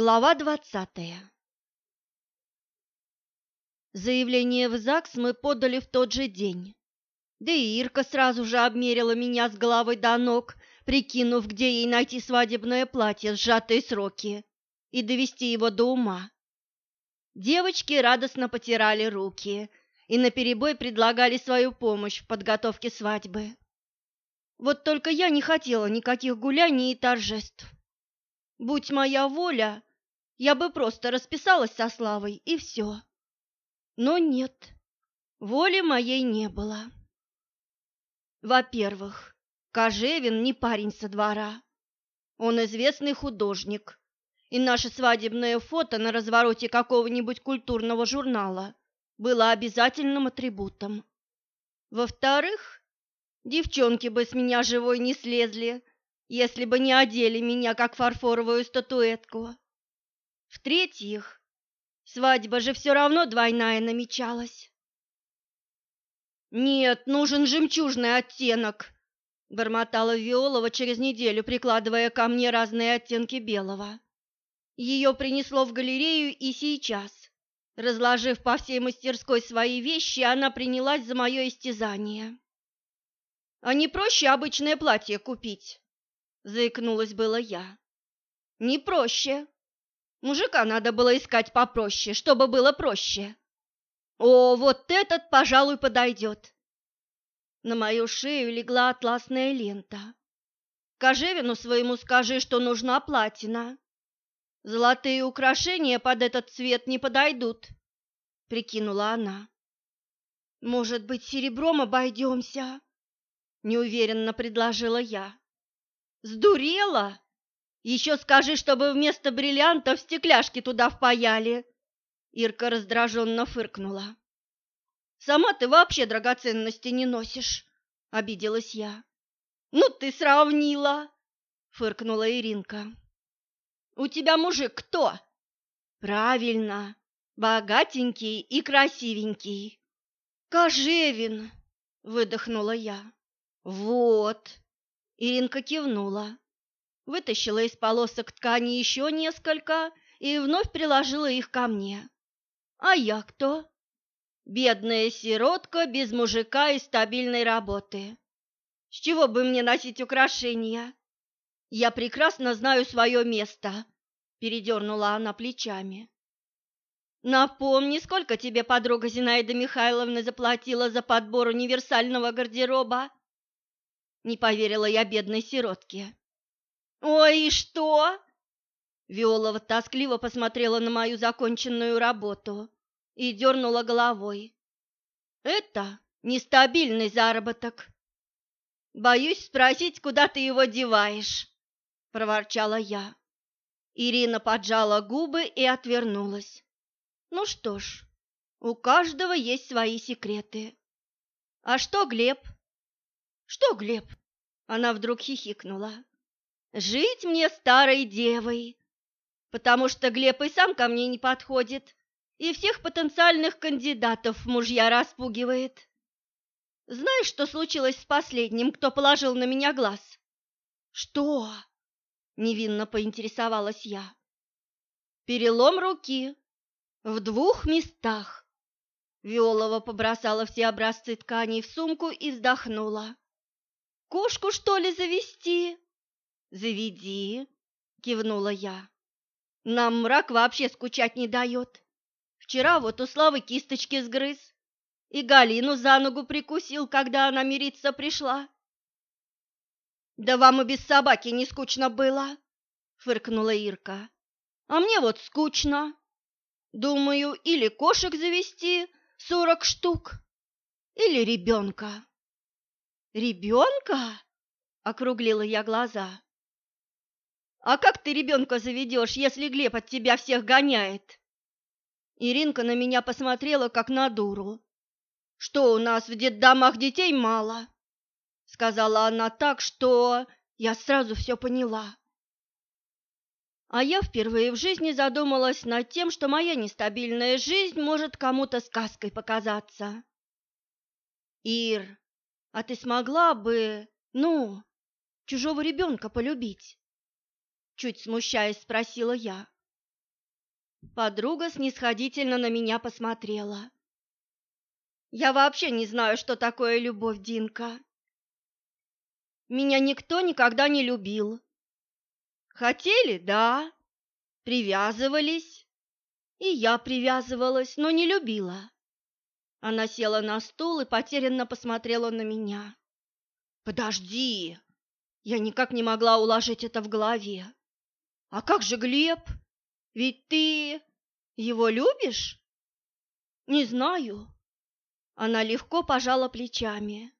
Глава двадцатая Заявление в ЗАГС мы подали в тот же день. Да и Ирка сразу же обмерила меня с головы до ног, прикинув, где ей найти свадебное платье в сжатые сроки и довести его до ума. Девочки радостно потирали руки и наперебой предлагали свою помощь в подготовке свадьбы. Вот только я не хотела никаких гуляний и торжеств. Будь моя воля, я бы просто расписалась со Славой и все. Но нет, воли моей не было. Во-первых, Кожевин не парень со двора. Он известный художник, и наше свадебное фото на развороте какого-нибудь культурного журнала было обязательным атрибутом. Во-вторых, девчонки бы с меня живой не слезли, если бы не одели меня, как фарфоровую статуэтку. В-третьих, свадьба же все равно двойная намечалась. «Нет, нужен жемчужный оттенок», — бормотала Виолова через неделю, прикладывая ко мне разные оттенки белого. Ее принесло в галерею и сейчас, разложив по всей мастерской свои вещи, она принялась за мое истязание. «А не проще обычное платье купить?» заикнулась было я. Не проще. Мужика надо было искать попроще, чтобы было проще. О, вот этот, пожалуй, подойдет. На мою шею легла атласная лента. Кожевину своему скажи, что нужна платина. Золотые украшения под этот цвет не подойдут, прикинула она. Может быть, серебром обойдемся? Неуверенно предложила я. Сдурела? Еще скажи, чтобы вместо бриллиантов стекляшки туда впаяли. Ирка раздраженно фыркнула. Сама ты вообще драгоценности не носишь, обиделась я. Ну ты сравнила, фыркнула Иринка. У тебя мужик кто? Правильно, богатенький и красивенький. Кожевин, выдохнула я. Вот, Иринка кивнула, вытащила из полосок ткани еще несколько и вновь приложила их ко мне. А я кто? Бедная сиротка без мужика и стабильной работы. С чего бы мне носить украшения? Я прекрасно знаю свое место, передернула она плечами. Напомни, сколько тебе подруга Зинаида Михайловна заплатила за подбор универсального гардероба? Не поверила я бедной сиротке. «Ой, и что?» Виолова тоскливо посмотрела на мою законченную работу и дернула головой. «Это нестабильный заработок. Боюсь спросить, куда ты его деваешь», — проворчала я. Ирина поджала губы и отвернулась. «Ну что ж, у каждого есть свои секреты. А что Глеб?» «Что, Глеб?» Она вдруг хихикнула. «Жить мне старой девой, потому что Глеб и сам ко мне не подходит, и всех потенциальных кандидатов в мужья распугивает. Знаешь, что случилось с последним, кто положил на меня глаз?» «Что?» — невинно поинтересовалась я. «Перелом руки в двух местах». Виолова побросала все образцы тканей в сумку и вздохнула. Кошку, что ли, завести? Заведи, кивнула я. Нам мрак вообще скучать не дает. Вчера вот у Славы кисточки сгрыз и Галину за ногу прикусил, когда она мириться пришла. Да вам и без собаки не скучно было, фыркнула Ирка. А мне вот скучно. Думаю, или кошек завести сорок штук, или ребенка. «Ребенка?» — округлила я глаза. «А как ты ребенка заведешь, если Глеб от тебя всех гоняет?» Иринка на меня посмотрела, как на дуру. «Что у нас в детдомах детей мало?» Сказала она так, что я сразу все поняла. А я впервые в жизни задумалась над тем, что моя нестабильная жизнь может кому-то сказкой показаться. «Ир, а ты смогла бы, ну, чужого ребенка полюбить? Чуть смущаясь, спросила я. Подруга снисходительно на меня посмотрела. Я вообще не знаю, что такое любовь, Динка. Меня никто никогда не любил. Хотели, да, привязывались, и я привязывалась, но не любила. Она села на стул и потерянно посмотрела на меня. Подожди, я никак не могла уложить это в голове. А как же Глеб? Ведь ты его любишь? Не знаю. Она легко пожала плечами.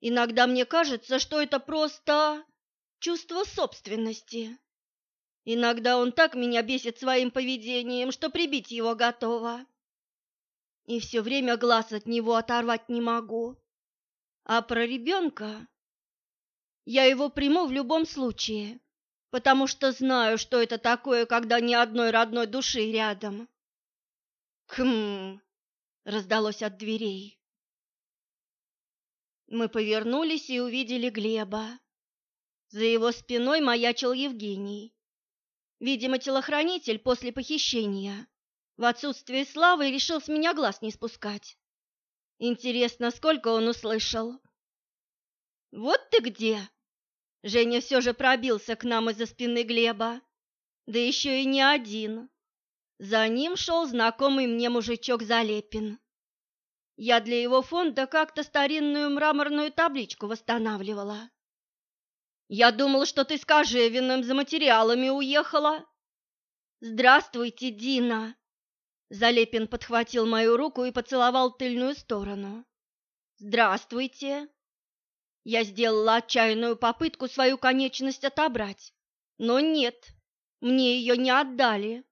Иногда мне кажется, что это просто чувство собственности. Иногда он так меня бесит своим поведением, что прибить его готова. И все время глаз от него оторвать не могу. А про ребенка я его приму в любом случае потому что знаю, что это такое, когда ни одной родной души рядом. Хм, раздалось от дверей. Мы повернулись и увидели Глеба. За его спиной маячил Евгений. Видимо, телохранитель после похищения. В отсутствие славы решил с меня глаз не спускать. Интересно, сколько он услышал. «Вот ты где!» Женя все же пробился к нам из-за спины Глеба, да еще и не один. За ним шел знакомый мне мужичок Залепин. Я для его фонда как-то старинную мраморную табличку восстанавливала. Я думал, что ты с Кожевиным за материалами уехала. Здравствуйте, Дина. Залепин подхватил мою руку и поцеловал тыльную сторону. Здравствуйте. Я сделала отчаянную попытку свою конечность отобрать, но нет, мне ее не отдали.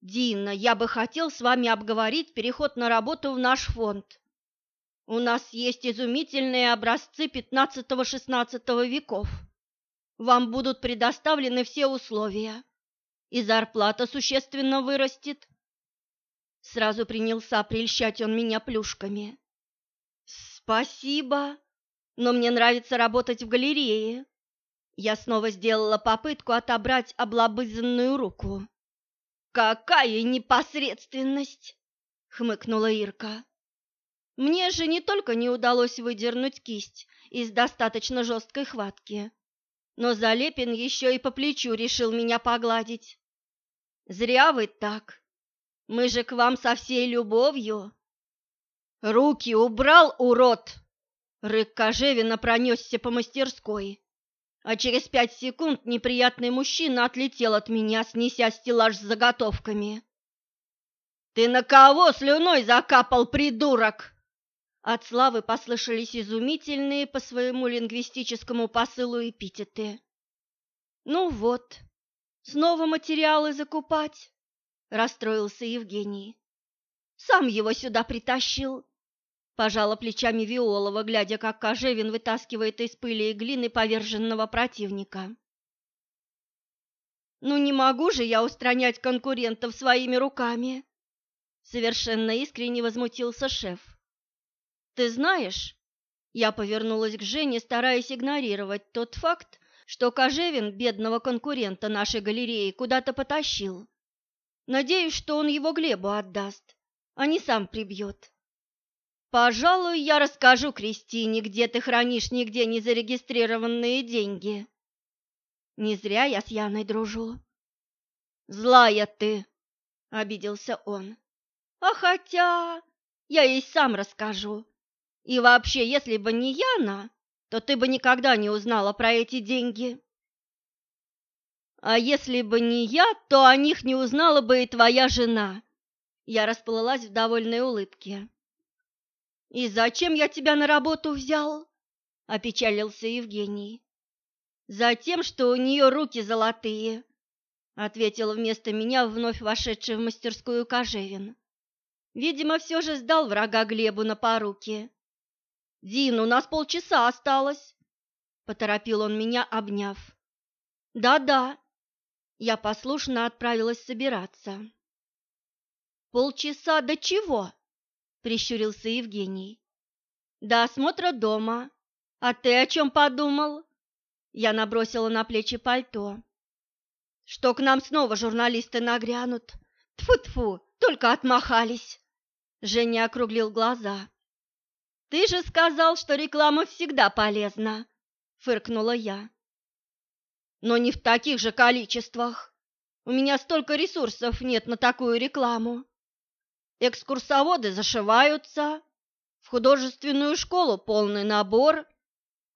Дина, я бы хотел с вами обговорить переход на работу в наш фонд. У нас есть изумительные образцы XV-XVI веков. Вам будут предоставлены все условия, и зарплата существенно вырастет. Сразу принялся прельщать он меня плюшками. Спасибо, но мне нравится работать в галерее. Я снова сделала попытку отобрать облобызанную руку. Какая непосредственность, хмыкнула Ирка. Мне же не только не удалось выдернуть кисть из достаточно жесткой хватки, но Залепин еще и по плечу решил меня погладить. Зря вы так. Мы же к вам со всей любовью. Руки убрал, урод! Рык Кожевина пронесся по мастерской, а через пять секунд неприятный мужчина отлетел от меня, снеся стеллаж с заготовками. «Ты на кого слюной закапал, придурок?» От Славы послышались изумительные по своему лингвистическому посылу эпитеты. «Ну вот, снова материалы закупать?» – расстроился Евгений. «Сам его сюда притащил, Пожала плечами Виолова, глядя, как Кожевин вытаскивает из пыли и глины поверженного противника. «Ну не могу же я устранять конкурентов своими руками!» Совершенно искренне возмутился шеф. «Ты знаешь...» Я повернулась к Жене, стараясь игнорировать тот факт, что Кожевин бедного конкурента нашей галереи куда-то потащил. Надеюсь, что он его Глебу отдаст, а не сам прибьет. Пожалуй, я расскажу Кристине, где ты хранишь нигде не зарегистрированные деньги. Не зря я с Яной дружу. Злая ты, обиделся он. А хотя я ей сам расскажу. И вообще, если бы не Яна, то ты бы никогда не узнала про эти деньги. А если бы не я, то о них не узнала бы и твоя жена. Я расплылась в довольной улыбке. «И зачем я тебя на работу взял?» – опечалился Евгений. «Затем, что у нее руки золотые», – ответил вместо меня вновь вошедший в мастерскую Кожевин. Видимо, все же сдал врага Глебу на поруки. «Дин, у нас полчаса осталось», – поторопил он меня, обняв. «Да-да», – я послушно отправилась собираться. «Полчаса до чего?» Прищурился Евгений. До осмотра дома. А ты о чем подумал? Я набросила на плечи пальто. что к нам снова журналисты нагрянут. Тфу-тфу, только отмахались. Женя округлил глаза. Ты же сказал, что реклама всегда полезна, фыркнула я. Но не в таких же количествах. У меня столько ресурсов нет на такую рекламу. Экскурсоводы зашиваются, в художественную школу полный набор.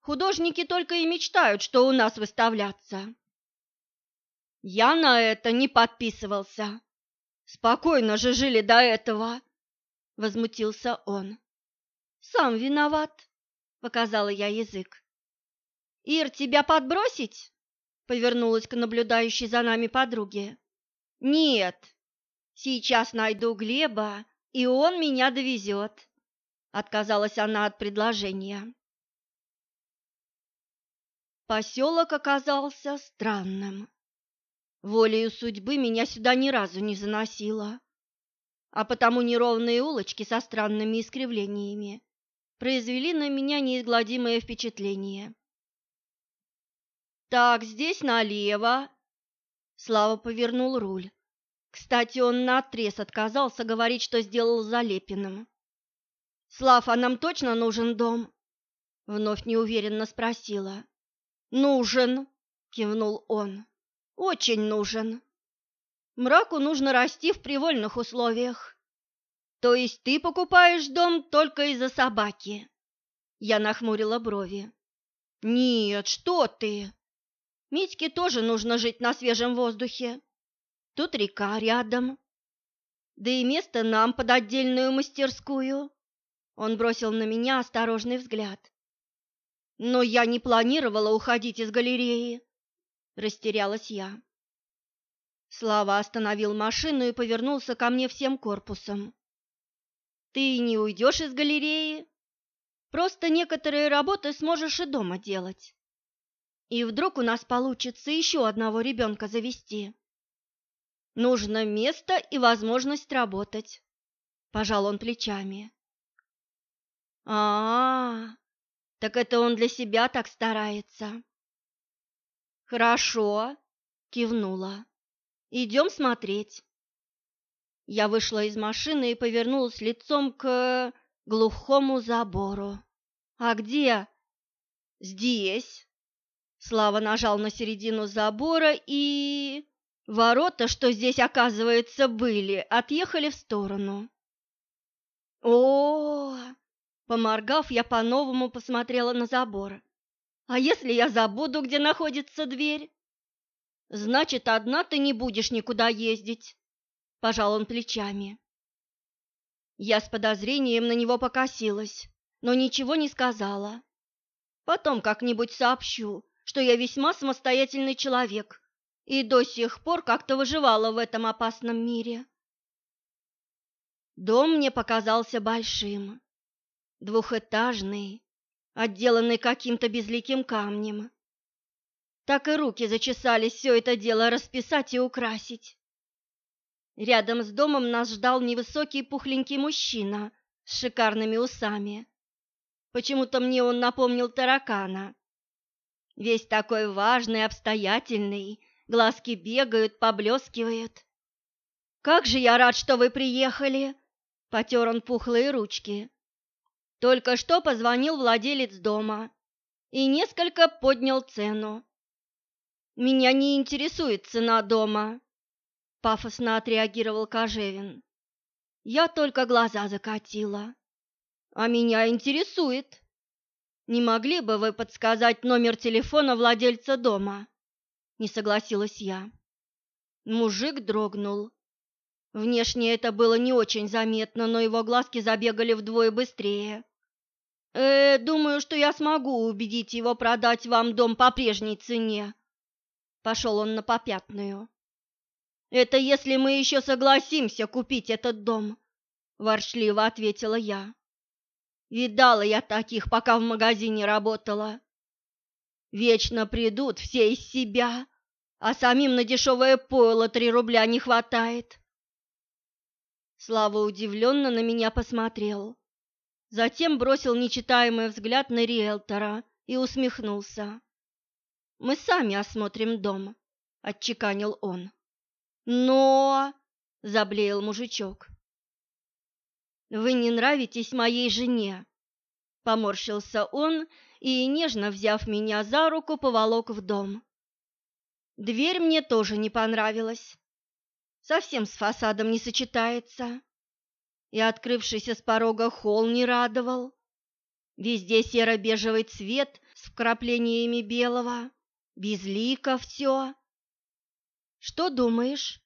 Художники только и мечтают, что у нас выставляться. Я на это не подписывался. Спокойно же жили до этого, возмутился он. Сам виноват, показала я язык. Ир, тебя подбросить? Повернулась к наблюдающей за нами подруге. Нет, сейчас найду Глеба, и он меня довезет. Отказалась она от предложения. Поселок оказался странным. Волею судьбы меня сюда ни разу не заносило, а потому неровные улочки со странными искривлениями произвели на меня неизгладимое впечатление. «Так, здесь налево!» Слава повернул руль. Кстати, он наотрез отказался говорить, что сделал Залепиным. «Слав, а нам точно нужен дом?» Вновь неуверенно спросила. «Нужен!» — кивнул он. «Очень нужен. Мраку нужно расти в привольных условиях. То есть ты покупаешь дом только из-за собаки?» Я нахмурила брови. «Нет, что ты!» Митьке тоже нужно жить на свежем воздухе. Тут река рядом. Да и место нам под отдельную мастерскую. Он бросил на меня осторожный взгляд. Но я не планировала уходить из галереи. Растерялась я. Слава остановил машину и повернулся ко мне всем корпусом. Ты не уйдешь из галереи. Просто некоторые работы сможешь и дома делать. И вдруг у нас получится еще одного ребенка завести. Нужно место и возможность работать. Пожал он плечами. А, -а, а так это он для себя так старается. Хорошо, кивнула. Идем смотреть. Я вышла из машины и повернулась лицом к глухому забору. А где? Здесь. Слава нажал на середину забора и ворота, что здесь оказывается были, отъехали в сторону. О, Поморгав, я по-новому посмотрела на забор. А если я забуду, где находится дверь? Значит, одна ты не будешь никуда ездить, пожал он плечами. Я с подозрением на него покосилась, но ничего не сказала. Потом как-нибудь сообщу, что я весьма самостоятельный человек и до сих пор как-то выживала в этом опасном мире. Дом мне показался большим двухэтажный, отделанный каким-то безликим камнем. Так и руки зачесались все это дело расписать и украсить. Рядом с домом нас ждал невысокий пухленький мужчина с шикарными усами. Почему-то мне он напомнил таракана. Весь такой важный, обстоятельный, глазки бегают, поблескивают. «Как же я рад, что вы приехали!» — потер он пухлые ручки. Только что позвонил владелец дома и несколько поднял цену. Меня не интересует цена дома, пафосно отреагировал Кожевин. Я только глаза закатила. А меня интересует. Не могли бы вы подсказать номер телефона владельца дома? Не согласилась я. Мужик дрогнул. Внешне это было не очень заметно, но его глазки забегали вдвое быстрее. Э, думаю, что я смогу убедить его продать вам дом по прежней цене. Пошел он на попятную. Это если мы еще согласимся купить этот дом, ворчливо ответила я. Видала я таких, пока в магазине работала. Вечно придут все из себя, а самим на дешевое пойло три рубля не хватает. Слава удивленно на меня посмотрел. Затем бросил нечитаемый взгляд на риэлтора и усмехнулся. «Мы сами осмотрим дом. — отчеканил он. «Но...» — заблеял мужичок. «Вы не нравитесь моей жене», — поморщился он и, нежно взяв меня за руку, поволок в дом. Дверь мне тоже не понравилась. Совсем с фасадом не сочетается. И открывшийся с порога холл не радовал. Везде серо-бежевый цвет с вкраплениями белого, безлико все. «Что думаешь?»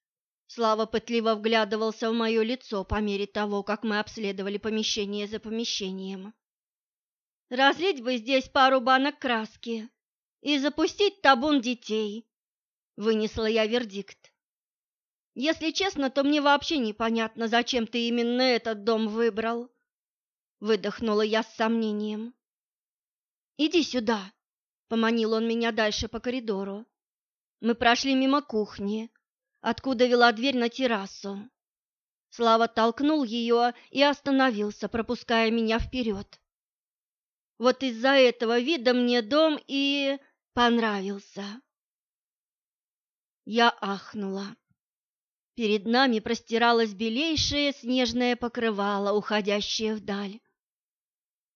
Слава пытливо вглядывался в мое лицо по мере того, как мы обследовали помещение за помещением. «Разлить бы здесь пару банок краски и запустить табун детей», — вынесла я вердикт. «Если честно, то мне вообще непонятно, зачем ты именно этот дом выбрал», — выдохнула я с сомнением. «Иди сюда», — поманил он меня дальше по коридору. Мы прошли мимо кухни, откуда вела дверь на террасу. Слава толкнул ее и остановился, пропуская меня вперед. Вот из-за этого вида мне дом и понравился. Я ахнула. Перед нами простиралось белейшее снежное покрывало, уходящее вдаль.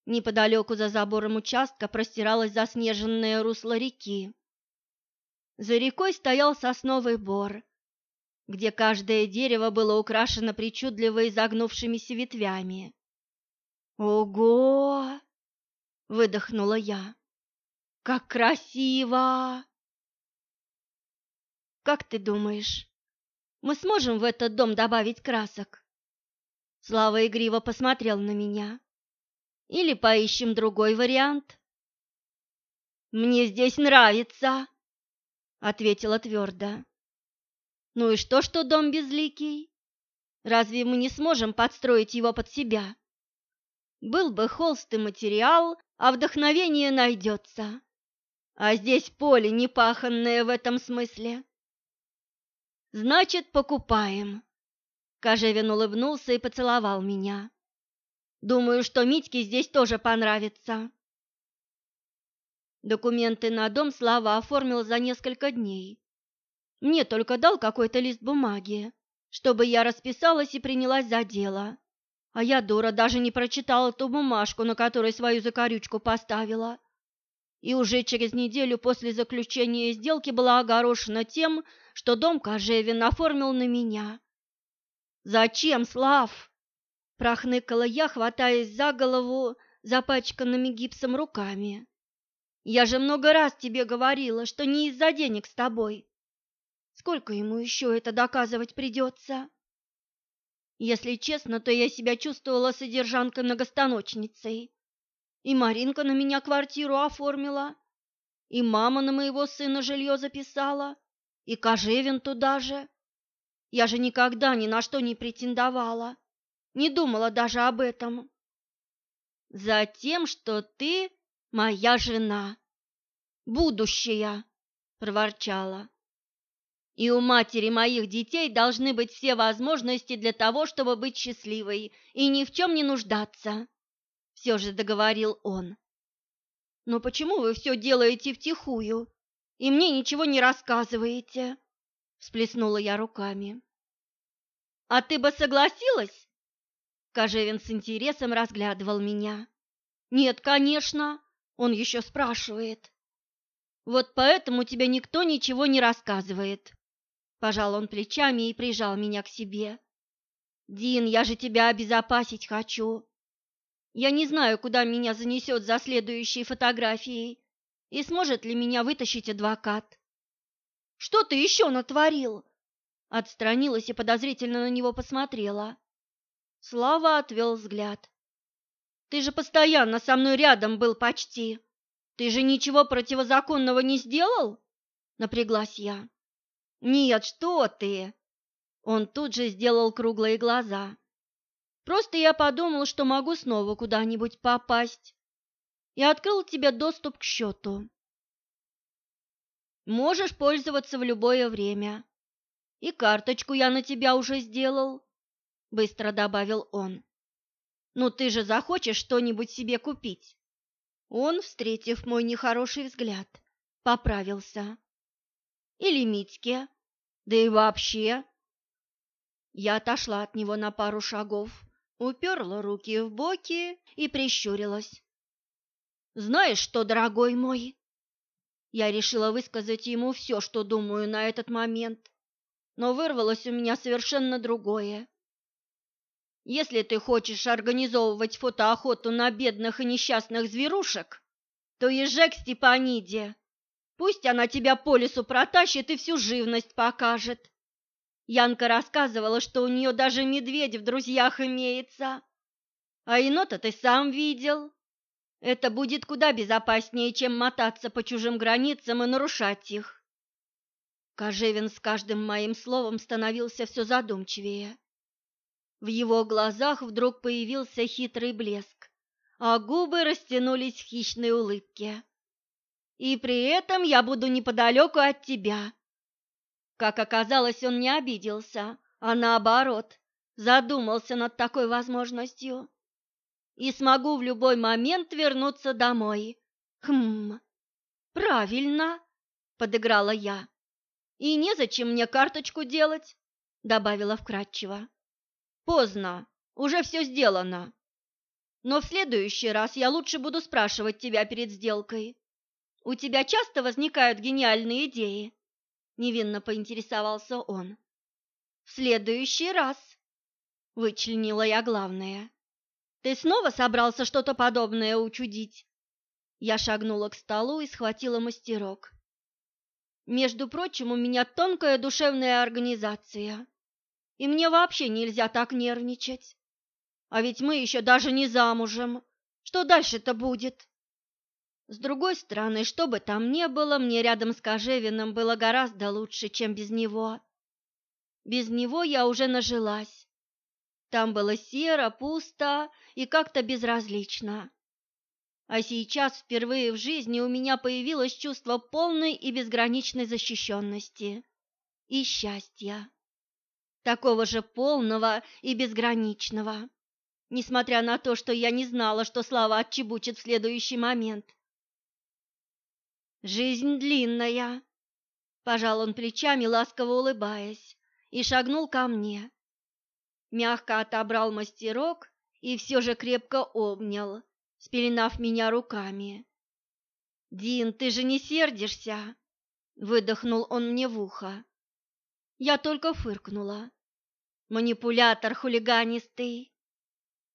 Неподалеку за забором участка простиралось заснеженное русло реки. За рекой стоял сосновый бор, где каждое дерево было украшено причудливо изогнувшимися ветвями. «Ого!» — выдохнула я. «Как красиво!» «Как ты думаешь, мы сможем в этот дом добавить красок?» Слава игриво посмотрел на меня. «Или поищем другой вариант?» «Мне здесь нравится!» ответила твердо. Ну и что, что дом безликий? Разве мы не сможем подстроить его под себя? Был бы холст и материал, а вдохновение найдется. А здесь поле непаханное в этом смысле. Значит, покупаем. Кожевин улыбнулся и поцеловал меня. Думаю, что Митьке здесь тоже понравится. Документы на дом Слава оформил за несколько дней. Мне только дал какой-то лист бумаги, чтобы я расписалась и принялась за дело. А я, дура, даже не прочитала ту бумажку, на которой свою закорючку поставила. И уже через неделю после заключения сделки была огорошена тем, что дом Кожевин оформил на меня. «Зачем, Слав?» – прохныкала я, хватаясь за голову запачканными гипсом руками. Я же много раз тебе говорила, что не из-за денег с тобой. Сколько ему еще это доказывать придется? Если честно, то я себя чувствовала содержанкой-многостаночницей. И Маринка на меня квартиру оформила, и мама на моего сына жилье записала, и Кожевин туда же. Я же никогда ни на что не претендовала, не думала даже об этом. Затем, что ты моя жена, будущая, проворчала. И у матери моих детей должны быть все возможности для того, чтобы быть счастливой и ни в чем не нуждаться, все же договорил он. Но почему вы все делаете втихую и мне ничего не рассказываете? всплеснула я руками. А ты бы согласилась? Кожевин с интересом разглядывал меня. Нет, конечно, он еще спрашивает. Вот поэтому тебе никто ничего не рассказывает. Пожал он плечами и прижал меня к себе. Дин, я же тебя обезопасить хочу. Я не знаю, куда меня занесет за следующей фотографией и сможет ли меня вытащить адвокат. Что ты еще натворил? Отстранилась и подозрительно на него посмотрела. Слава отвел взгляд. Ты же постоянно со мной рядом был почти. Ты же ничего противозаконного не сделал? Напряглась я. Нет, что ты? Он тут же сделал круглые глаза. Просто я подумал, что могу снова куда-нибудь попасть. И открыл тебе доступ к счету. Можешь пользоваться в любое время. И карточку я на тебя уже сделал, быстро добавил он. Ну ты же захочешь что-нибудь себе купить. Он, встретив мой нехороший взгляд, поправился. Или Митьке? Да и вообще. Я отошла от него на пару шагов, уперла руки в боки и прищурилась. «Знаешь что, дорогой мой?» Я решила высказать ему все, что думаю на этот момент, но вырвалось у меня совершенно другое. Если ты хочешь организовывать фотоохоту на бедных и несчастных зверушек, то езжай к Степаниде. Пусть она тебя по лесу протащит и всю живность покажет. Янка рассказывала, что у нее даже медведь в друзьях имеется. А енота ты сам видел. Это будет куда безопаснее, чем мотаться по чужим границам и нарушать их. Кожевин с каждым моим словом становился все задумчивее. В его глазах вдруг появился хитрый блеск, а губы растянулись в хищной улыбке. «И при этом я буду неподалеку от тебя». Как оказалось, он не обиделся, а наоборот, задумался над такой возможностью. «И смогу в любой момент вернуться домой». «Хм, правильно», — подыграла я. «И незачем мне карточку делать», — добавила вкратчиво. Поздно, уже все сделано. Но в следующий раз я лучше буду спрашивать тебя перед сделкой. У тебя часто возникают гениальные идеи? Невинно поинтересовался он. В следующий раз, вычленила я главное. Ты снова собрался что-то подобное учудить? Я шагнула к столу и схватила мастерок. Между прочим, у меня тонкая душевная организация и мне вообще нельзя так нервничать. А ведь мы еще даже не замужем. Что дальше-то будет? С другой стороны, что бы там ни было, мне рядом с Кожевиным было гораздо лучше, чем без него. Без него я уже нажилась. Там было серо, пусто и как-то безразлично. А сейчас впервые в жизни у меня появилось чувство полной и безграничной защищенности и счастья такого же полного и безграничного, несмотря на то, что я не знала, что Слава отчебучит в следующий момент. «Жизнь длинная», — пожал он плечами, ласково улыбаясь, и шагнул ко мне. Мягко отобрал мастерок и все же крепко обнял, спеленав меня руками. «Дин, ты же не сердишься?» — выдохнул он мне в ухо. Я только фыркнула. Манипулятор хулиганистый.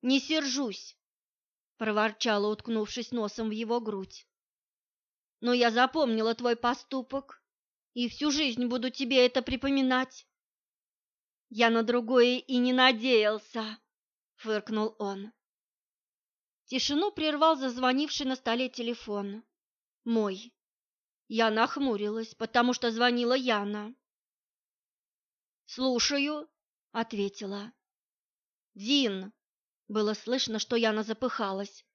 Не сержусь, проворчала, уткнувшись носом в его грудь. Но я запомнила твой поступок и всю жизнь буду тебе это припоминать. Я на другое и не надеялся, фыркнул он. Тишину прервал зазвонивший на столе телефон. Мой. Я нахмурилась, потому что звонила Яна. «Слушаю», — ответила. «Дин», — было слышно, что Яна запыхалась.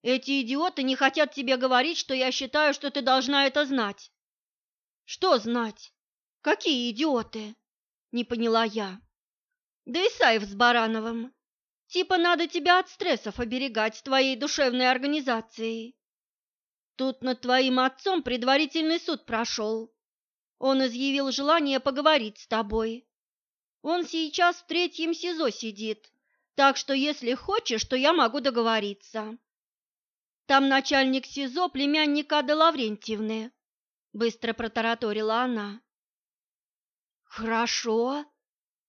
«Эти идиоты не хотят тебе говорить, что я считаю, что ты должна это знать». «Что знать? Какие идиоты?» — не поняла я. «Да Исаев с Барановым. Типа надо тебя от стрессов оберегать твоей душевной организацией. Тут над твоим отцом предварительный суд прошел. Он изъявил желание поговорить с тобой. Он сейчас в третьем СИЗО сидит, так что если хочешь, то я могу договориться. Там начальник СИЗО племянник Ады Лаврентьевны, быстро протараторила она. Хорошо,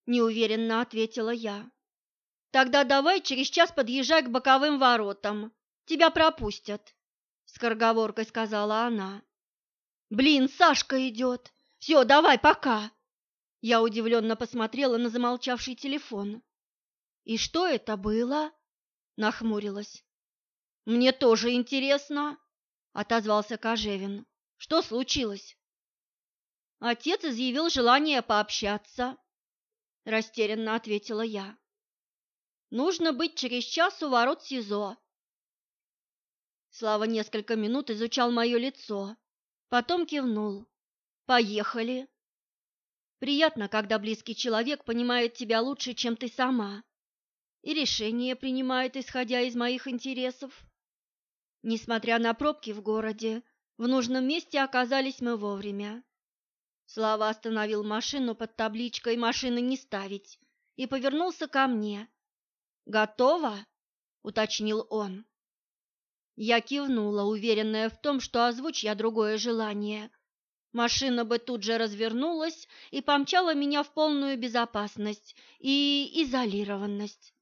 неуверенно ответила я. Тогда давай через час подъезжай к боковым воротам. Тебя пропустят, скороговоркой сказала она. Блин, Сашка идет. Все, давай, пока!» Я удивленно посмотрела на замолчавший телефон. «И что это было?» — нахмурилась. «Мне тоже интересно», — отозвался Кожевин. «Что случилось?» Отец изъявил желание пообщаться, — растерянно ответила я. «Нужно быть через час у ворот СИЗО». Слава несколько минут изучал мое лицо, потом кивнул. Поехали. Приятно, когда близкий человек понимает тебя лучше, чем ты сама, и решение принимает, исходя из моих интересов. Несмотря на пробки в городе, в нужном месте оказались мы вовремя. Слава остановил машину под табличкой «Машины не ставить» и повернулся ко мне. «Готово?» — уточнил он. Я кивнула, уверенная в том, что озвучь я другое желание. Машина бы тут же развернулась и помчала меня в полную безопасность и изолированность.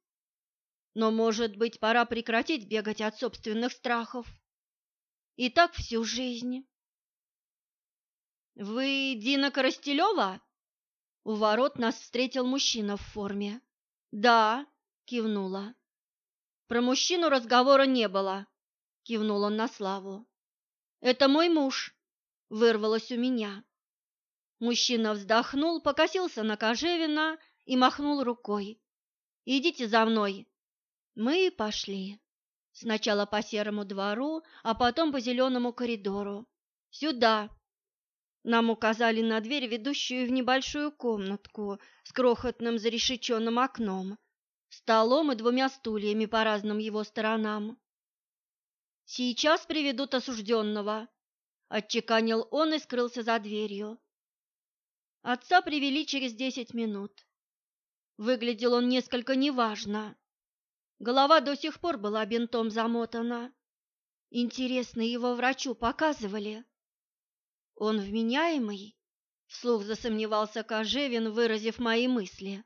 Но, может быть, пора прекратить бегать от собственных страхов? И так всю жизнь. «Вы Дина Коростелева?» У ворот нас встретил мужчина в форме. «Да», — кивнула. «Про мужчину разговора не было», — кивнул он на Славу. «Это мой муж», — вырвалось у меня. Мужчина вздохнул, покосился на Кожевина и махнул рукой. «Идите за мной». Мы пошли. Сначала по серому двору, а потом по зеленому коридору. «Сюда», нам указали на дверь, ведущую в небольшую комнатку с крохотным зарешеченным окном, столом и двумя стульями по разным его сторонам. «Сейчас приведут осужденного», — отчеканил он и скрылся за дверью. Отца привели через десять минут. Выглядел он несколько неважно. Голова до сих пор была бинтом замотана. Интересно, его врачу показывали? Он вменяемый? Вслух засомневался Кожевин, выразив мои мысли.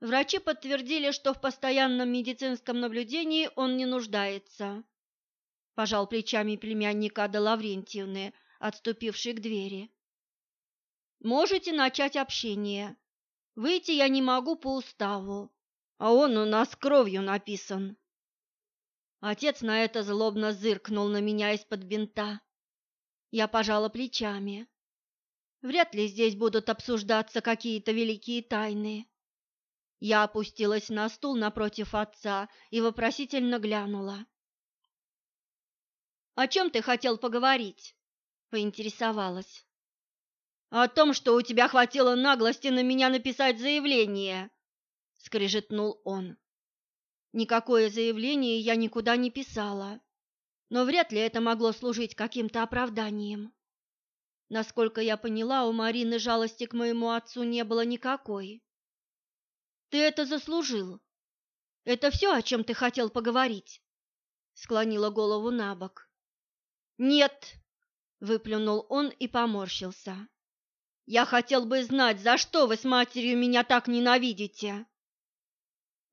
Врачи подтвердили, что в постоянном медицинском наблюдении он не нуждается. Пожал плечами племянника Ады Лаврентьевны, отступивший к двери. Можете начать общение. Выйти я не могу по уставу, а он у нас кровью написан. Отец на это злобно зыркнул на меня из-под бинта. Я пожала плечами. Вряд ли здесь будут обсуждаться какие-то великие тайны. Я опустилась на стул напротив отца и вопросительно глянула. «О чем ты хотел поговорить?» — поинтересовалась. «О том, что у тебя хватило наглости на меня написать заявление», — скрежетнул он. «Никакое заявление я никуда не писала но вряд ли это могло служить каким-то оправданием. Насколько я поняла, у Марины жалости к моему отцу не было никакой. «Ты это заслужил. Это все, о чем ты хотел поговорить?» Склонила голову на бок. «Нет!» — выплюнул он и поморщился. «Я хотел бы знать, за что вы с матерью меня так ненавидите!»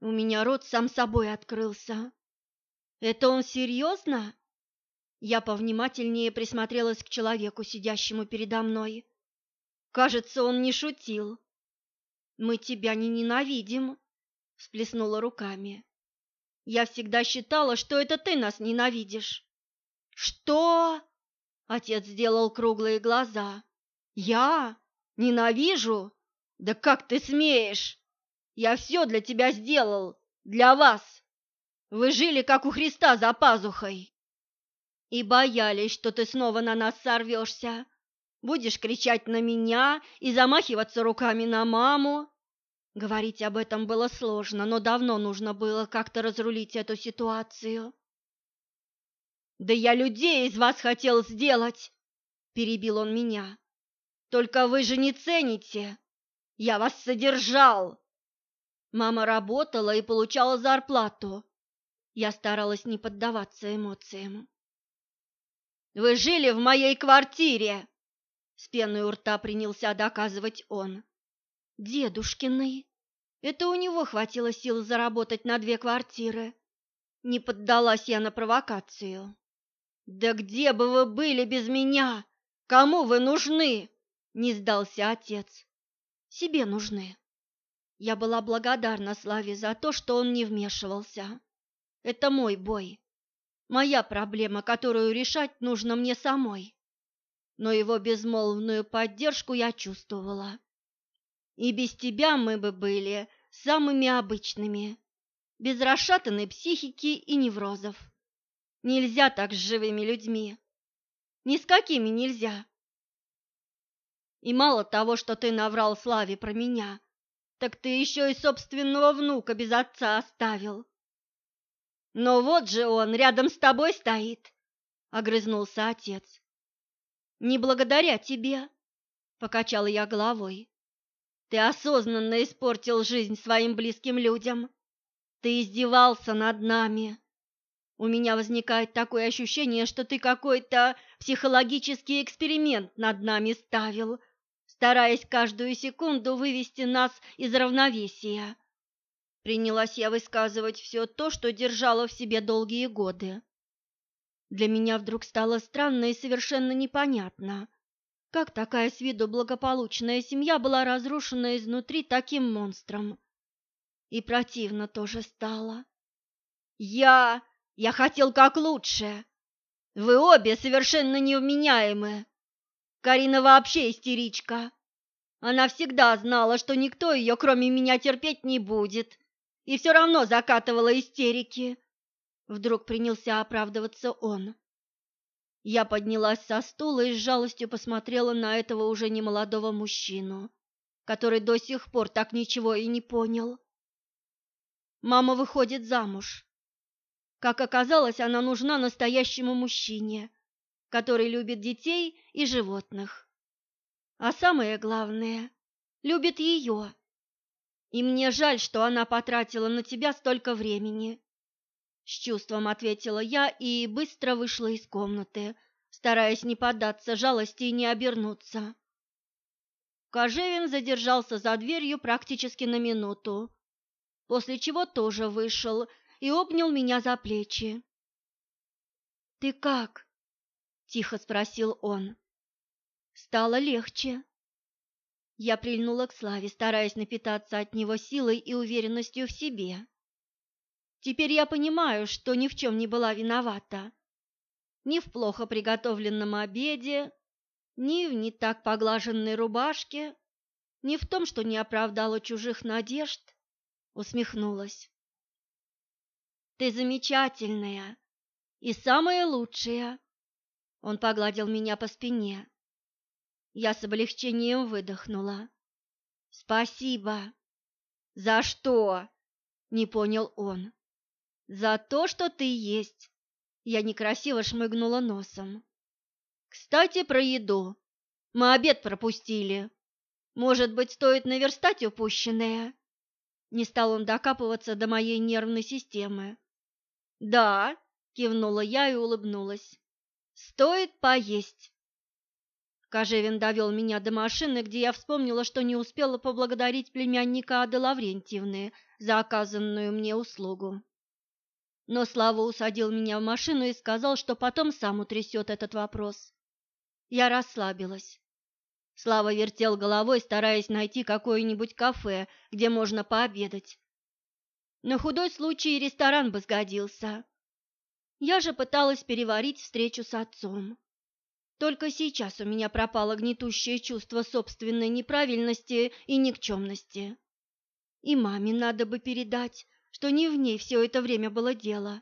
У меня рот сам собой открылся. «Это он серьезно?» Я повнимательнее присмотрелась к человеку, сидящему передо мной. Кажется, он не шутил. «Мы тебя не ненавидим», — всплеснула руками. «Я всегда считала, что это ты нас ненавидишь». «Что?» — отец сделал круглые глаза. «Я? Ненавижу? Да как ты смеешь? Я все для тебя сделал, для вас. Вы жили, как у Христа за пазухой и боялись, что ты снова на нас сорвешься. Будешь кричать на меня и замахиваться руками на маму. Говорить об этом было сложно, но давно нужно было как-то разрулить эту ситуацию. «Да я людей из вас хотел сделать!» — перебил он меня. «Только вы же не цените! Я вас содержал!» Мама работала и получала зарплату. Я старалась не поддаваться эмоциям. Вы жили в моей квартире!» С пеной у рта принялся доказывать он. «Дедушкиной. Это у него хватило сил заработать на две квартиры. Не поддалась я на провокацию. «Да где бы вы были без меня? Кому вы нужны?» Не сдался отец. «Себе нужны». Я была благодарна Славе за то, что он не вмешивался. Это мой бой. Моя проблема, которую решать нужно мне самой. Но его безмолвную поддержку я чувствовала. И без тебя мы бы были самыми обычными, без расшатанной психики и неврозов. Нельзя так с живыми людьми. Ни с какими нельзя. И мало того, что ты наврал Славе про меня, так ты еще и собственного внука без отца оставил. Но вот же он рядом с тобой стоит, огрызнулся отец. Не благодаря тебе. покачала я головой. Ты осознанно испортил жизнь своим близким людям. Ты издевался над нами. У меня возникает такое ощущение, что ты какой-то психологический эксперимент над нами ставил, стараясь каждую секунду вывести нас из равновесия. Принялась я высказывать все то, что держала в себе долгие годы. Для меня вдруг стало странно и совершенно непонятно, как такая с виду благополучная семья была разрушена изнутри таким монстром. И противно тоже стало. Я... я хотел как лучше. Вы обе совершенно невменяемы. Карина вообще истеричка. Она всегда знала, что никто ее, кроме меня, терпеть не будет, и все равно закатывала истерики. Вдруг принялся оправдываться он. Я поднялась со стула и с жалостью посмотрела на этого уже немолодого мужчину, который до сих пор так ничего и не понял. Мама выходит замуж. Как оказалось, она нужна настоящему мужчине, который любит детей и животных. А самое главное, любит ее. И мне жаль, что она потратила на тебя столько времени. С чувством ответила я и быстро вышла из комнаты, стараясь не поддаться жалости и не обернуться. Кожевин задержался за дверью практически на минуту, после чего тоже вышел и обнял меня за плечи. «Ты как?» – тихо спросил он. «Стало легче». Я прильнула к Славе, стараясь напитаться от него силой и уверенностью в себе. Теперь я понимаю, что ни в чем не была виновата. Ни в плохо приготовленном обеде, ни в не так поглаженной рубашке, ни в том, что не оправдала чужих надежд, усмехнулась. Ты замечательная и самая лучшая. Он погладил меня по спине. Я с облегчением выдохнула. Спасибо. За что? Не понял он. За то, что ты есть. Я некрасиво шмыгнула носом. Кстати, про еду. Мы обед пропустили. Может быть, стоит наверстать упущенное? Не стал он докапываться до моей нервной системы. Да, кивнула я и улыбнулась. Стоит поесть. Кожевин довел меня до машины, где я вспомнила, что не успела поблагодарить племянника Ады Лаврентьевны за оказанную мне услугу. Но Слава усадил меня в машину и сказал, что потом сам утрясет этот вопрос. Я расслабилась. Слава вертел головой, стараясь найти какое-нибудь кафе, где можно пообедать. На худой случай ресторан бы сгодился. Я же пыталась переварить встречу с отцом. Только сейчас у меня пропало гнетущее чувство собственной неправильности и никчемности. И маме надо бы передать, что не в ней все это время было дело.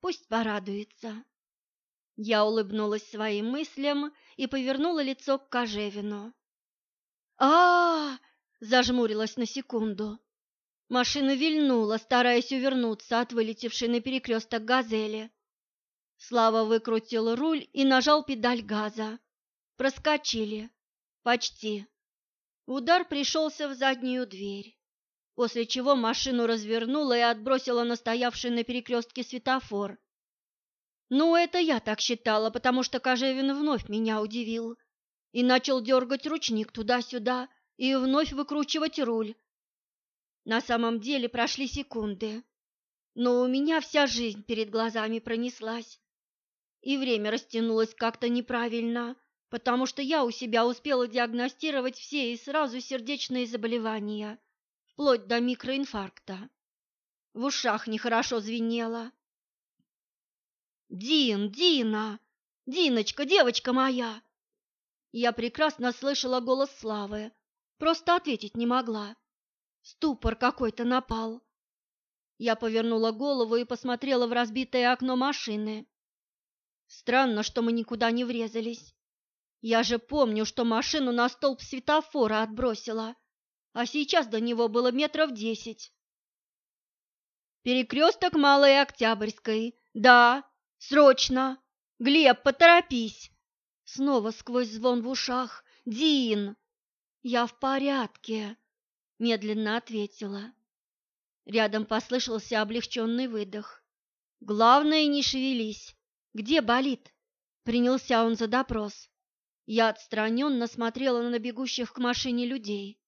Пусть порадуется. Я улыбнулась своим мыслям и повернула лицо к Кожевину. а, -а, зажмурилась на секунду. Машина вильнула, стараясь увернуться от вылетевшей на перекресток газели. Слава выкрутил руль и нажал педаль газа. Проскочили. Почти. Удар пришелся в заднюю дверь после чего машину развернула и отбросила на стоявший на перекрестке светофор. Ну, это я так считала, потому что Кожевин вновь меня удивил и начал дергать ручник туда-сюда и вновь выкручивать руль. На самом деле прошли секунды, но у меня вся жизнь перед глазами пронеслась, и время растянулось как-то неправильно, потому что я у себя успела диагностировать все и сразу сердечные заболевания вплоть до микроинфаркта. В ушах нехорошо звенело. «Дин, Дина! Диночка, девочка моя!» Я прекрасно слышала голос Славы, просто ответить не могла. Ступор какой-то напал. Я повернула голову и посмотрела в разбитое окно машины. Странно, что мы никуда не врезались. Я же помню, что машину на столб светофора отбросила а сейчас до него было метров десять. Перекресток Малой Октябрьской. Да, срочно. Глеб, поторопись. Снова сквозь звон в ушах. Дин. «Я в порядке», — медленно ответила. Рядом послышался облегченный выдох. «Главное, не шевелись. Где болит?» Принялся он за допрос. Я отстраненно смотрела на бегущих к машине людей.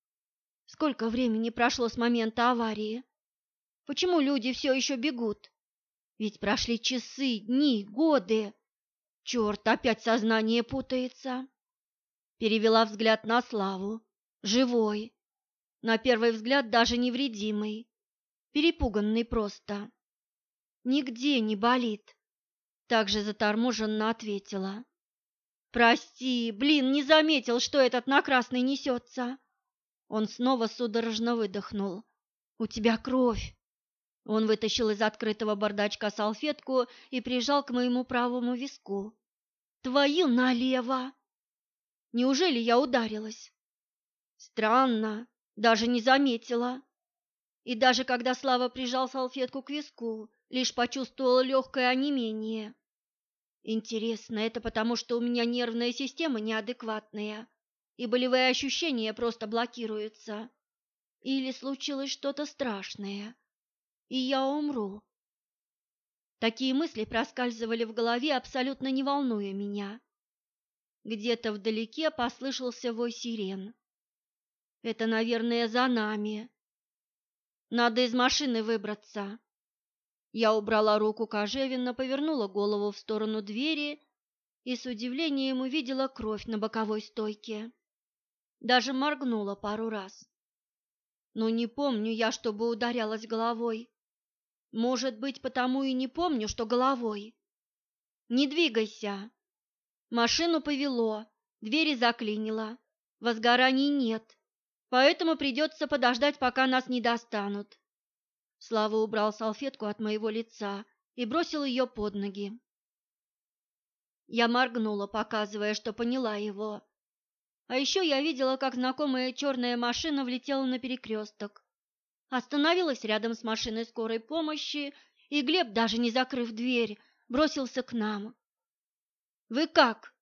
Сколько времени прошло с момента аварии? Почему люди все еще бегут? Ведь прошли часы, дни, годы. Черт, опять сознание путается. Перевела взгляд на Славу. Живой. На первый взгляд даже невредимый. Перепуганный просто. Нигде не болит. Также заторможенно ответила. «Прости, блин, не заметил, что этот на красный несется!» Он снова судорожно выдохнул. «У тебя кровь!» Он вытащил из открытого бардачка салфетку и прижал к моему правому виску. «Твою налево!» Неужели я ударилась? Странно, даже не заметила. И даже когда Слава прижал салфетку к виску, лишь почувствовала легкое онемение. Интересно, это потому, что у меня нервная система неадекватная, и болевые ощущения просто блокируются? Или случилось что-то страшное, и я умру? Такие мысли проскальзывали в голове, абсолютно не волнуя меня. Где-то вдалеке послышался вой сирен. Это, наверное, за нами. Надо из машины выбраться. Я убрала руку Кожевина, повернула голову в сторону двери и с удивлением увидела кровь на боковой стойке. Даже моргнула пару раз. Но не помню я, чтобы ударялась головой. Может быть, потому и не помню, что головой. Не двигайся. Машину повело, двери заклинило. Возгораний нет, поэтому придется подождать, пока нас не достанут. Слава убрал салфетку от моего лица и бросил ее под ноги. Я моргнула, показывая, что поняла его. А еще я видела, как знакомая черная машина влетела на перекресток. Остановилась рядом с машиной скорой помощи, и Глеб, даже не закрыв дверь, бросился к нам. «Вы как?»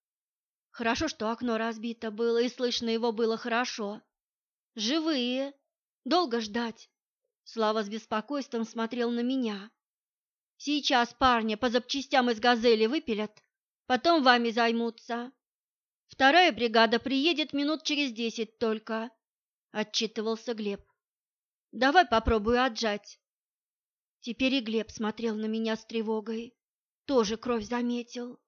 Хорошо, что окно разбито было, и слышно его было хорошо. «Живые. Долго ждать?» Слава с беспокойством смотрел на меня. «Сейчас парня по запчастям из «Газели» выпилят, потом вами займутся. Вторая бригада приедет минут через десять только», — отчитывался Глеб. «Давай попробую отжать». Теперь и Глеб смотрел на меня с тревогой, тоже кровь заметил.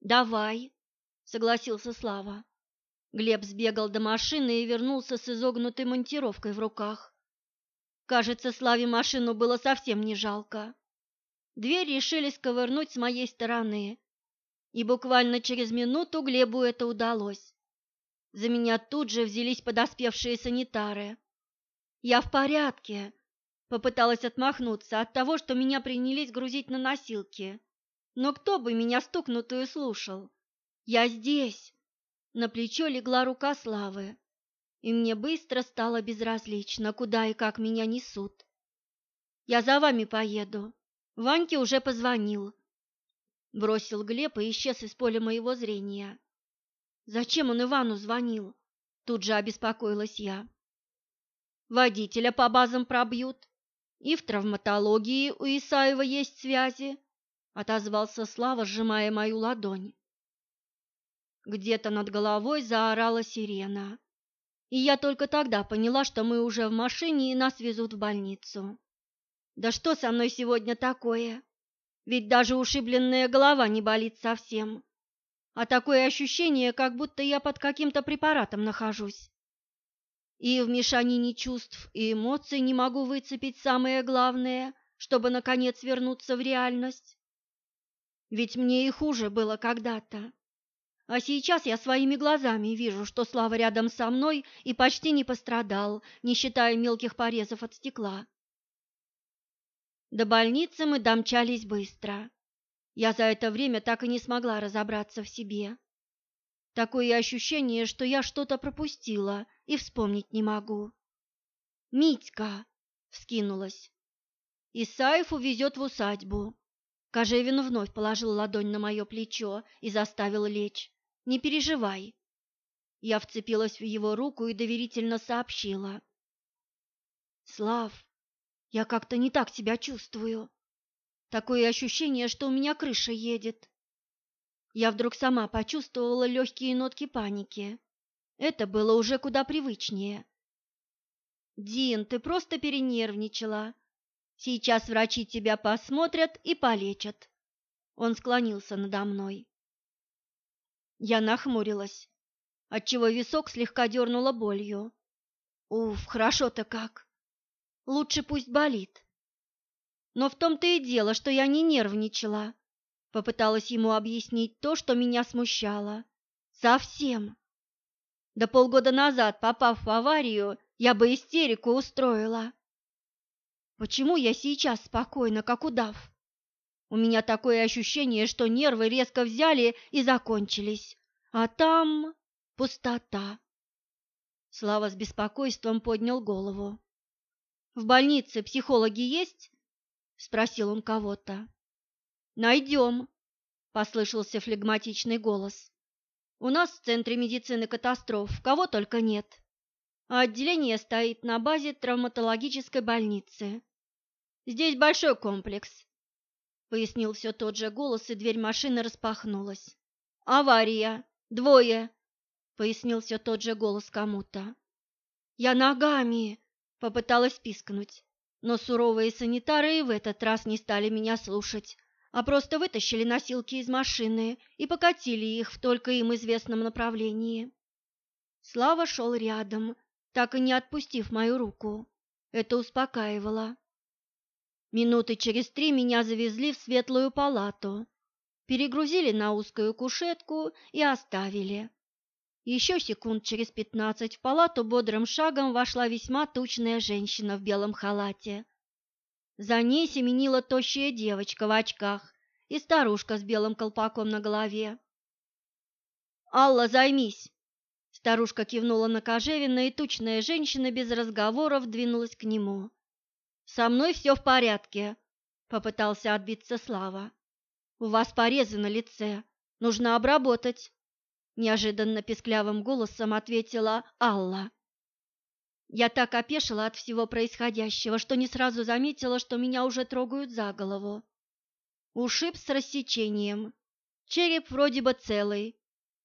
«Давай», — согласился Слава. Глеб сбегал до машины и вернулся с изогнутой монтировкой в руках. Кажется, Славе машину было совсем не жалко. Дверь решили сковырнуть с моей стороны, и буквально через минуту Глебу это удалось. За меня тут же взялись подоспевшие санитары. «Я в порядке», — попыталась отмахнуться от того, что меня принялись грузить на носилки. «Но кто бы меня стукнутую слушал? Я здесь!» На плечо легла рука Славы и мне быстро стало безразлично, куда и как меня несут. «Я за вами поеду. Ваньке уже позвонил». Бросил Глеб и исчез из поля моего зрения. «Зачем он Ивану звонил?» Тут же обеспокоилась я. «Водителя по базам пробьют. И в травматологии у Исаева есть связи», отозвался Слава, сжимая мою ладонь. Где-то над головой заорала сирена. И я только тогда поняла, что мы уже в машине и нас везут в больницу. Да что со мной сегодня такое? Ведь даже ушибленная голова не болит совсем. А такое ощущение, как будто я под каким-то препаратом нахожусь. И в мешанине чувств и эмоций не могу выцепить самое главное, чтобы, наконец, вернуться в реальность. Ведь мне и хуже было когда-то. А сейчас я своими глазами вижу, что Слава рядом со мной и почти не пострадал, не считая мелких порезов от стекла. До больницы мы домчались быстро. Я за это время так и не смогла разобраться в себе. Такое ощущение, что я что-то пропустила и вспомнить не могу. «Митька!» — вскинулась. «Исаев увезет в усадьбу». Кожевин вновь положил ладонь на мое плечо и заставил лечь. Не переживай. Я вцепилась в его руку и доверительно сообщила. «Слав, я как-то не так себя чувствую. Такое ощущение, что у меня крыша едет». Я вдруг сама почувствовала легкие нотки паники. Это было уже куда привычнее. «Дин, ты просто перенервничала. Сейчас врачи тебя посмотрят и полечат». Он склонился надо мной. Я нахмурилась, отчего висок слегка дернула болью. Уф, хорошо-то как. Лучше пусть болит. Но в том-то и дело, что я не нервничала. Попыталась ему объяснить то, что меня смущало. Совсем. До полгода назад, попав в аварию, я бы истерику устроила. Почему я сейчас спокойна, как удав? У меня такое ощущение, что нервы резко взяли и закончились, а там пустота. Слава с беспокойством поднял голову. «В больнице психологи есть?» — спросил он кого-то. «Найдем», — послышался флегматичный голос. «У нас в Центре медицины катастроф кого только нет. А отделение стоит на базе травматологической больницы. Здесь большой комплекс, пояснил все тот же голос, и дверь машины распахнулась. Авария. Двое, пояснил все тот же голос кому-то. Я ногами попыталась пискнуть, но суровые санитары и в этот раз не стали меня слушать, а просто вытащили носилки из машины и покатили их в только им известном направлении. Слава шел рядом, так и не отпустив мою руку. Это успокаивало. Минуты через три меня завезли в светлую палату, перегрузили на узкую кушетку и оставили. Еще секунд через пятнадцать в палату бодрым шагом вошла весьма тучная женщина в белом халате. За ней семенила тощая девочка в очках и старушка с белым колпаком на голове. «Алла, займись!» Старушка кивнула на Кожевина, и тучная женщина без разговоров двинулась к нему. «Со мной все в порядке», — попытался отбиться Слава. «У вас порезы на лице. Нужно обработать», — неожиданно песклявым голосом ответила Алла. Я так опешила от всего происходящего, что не сразу заметила, что меня уже трогают за голову. Ушиб с рассечением. Череп вроде бы целый.